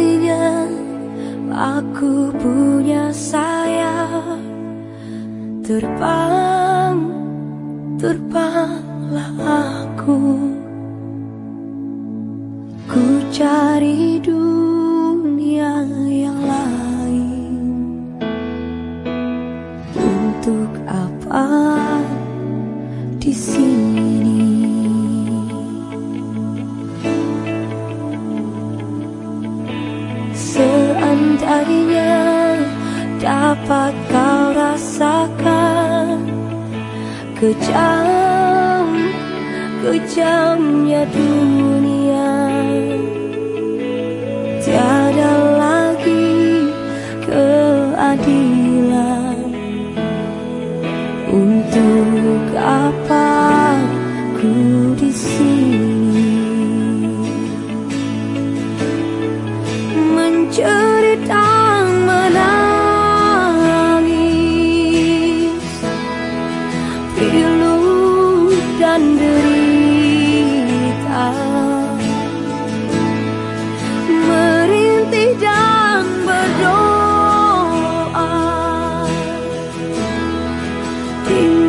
sekalinya aku punya sayap. Terbang terbanglah aku. Ku cari dunia dapat kau rasakan kejam kejamnya dunia. You.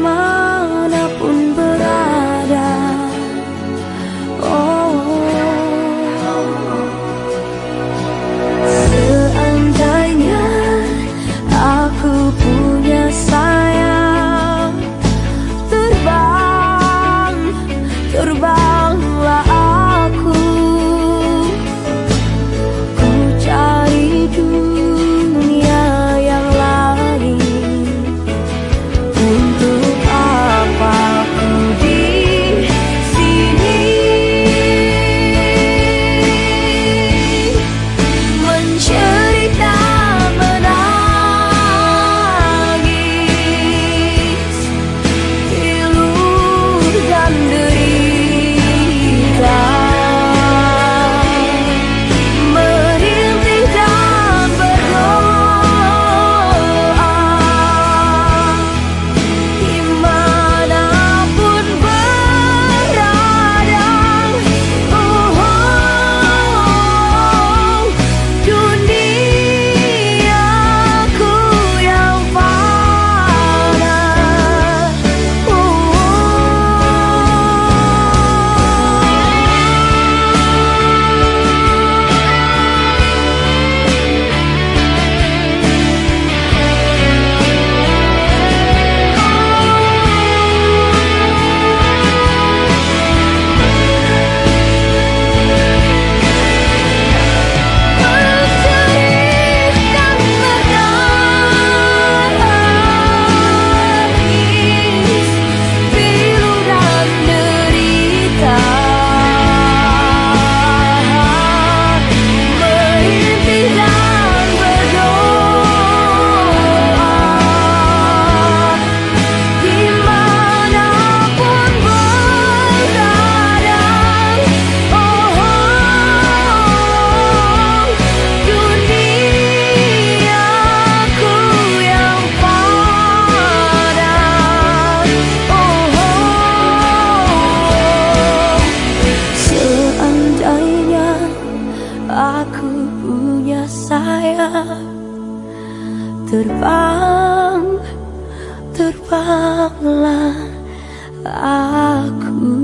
terbang terbanglah aku.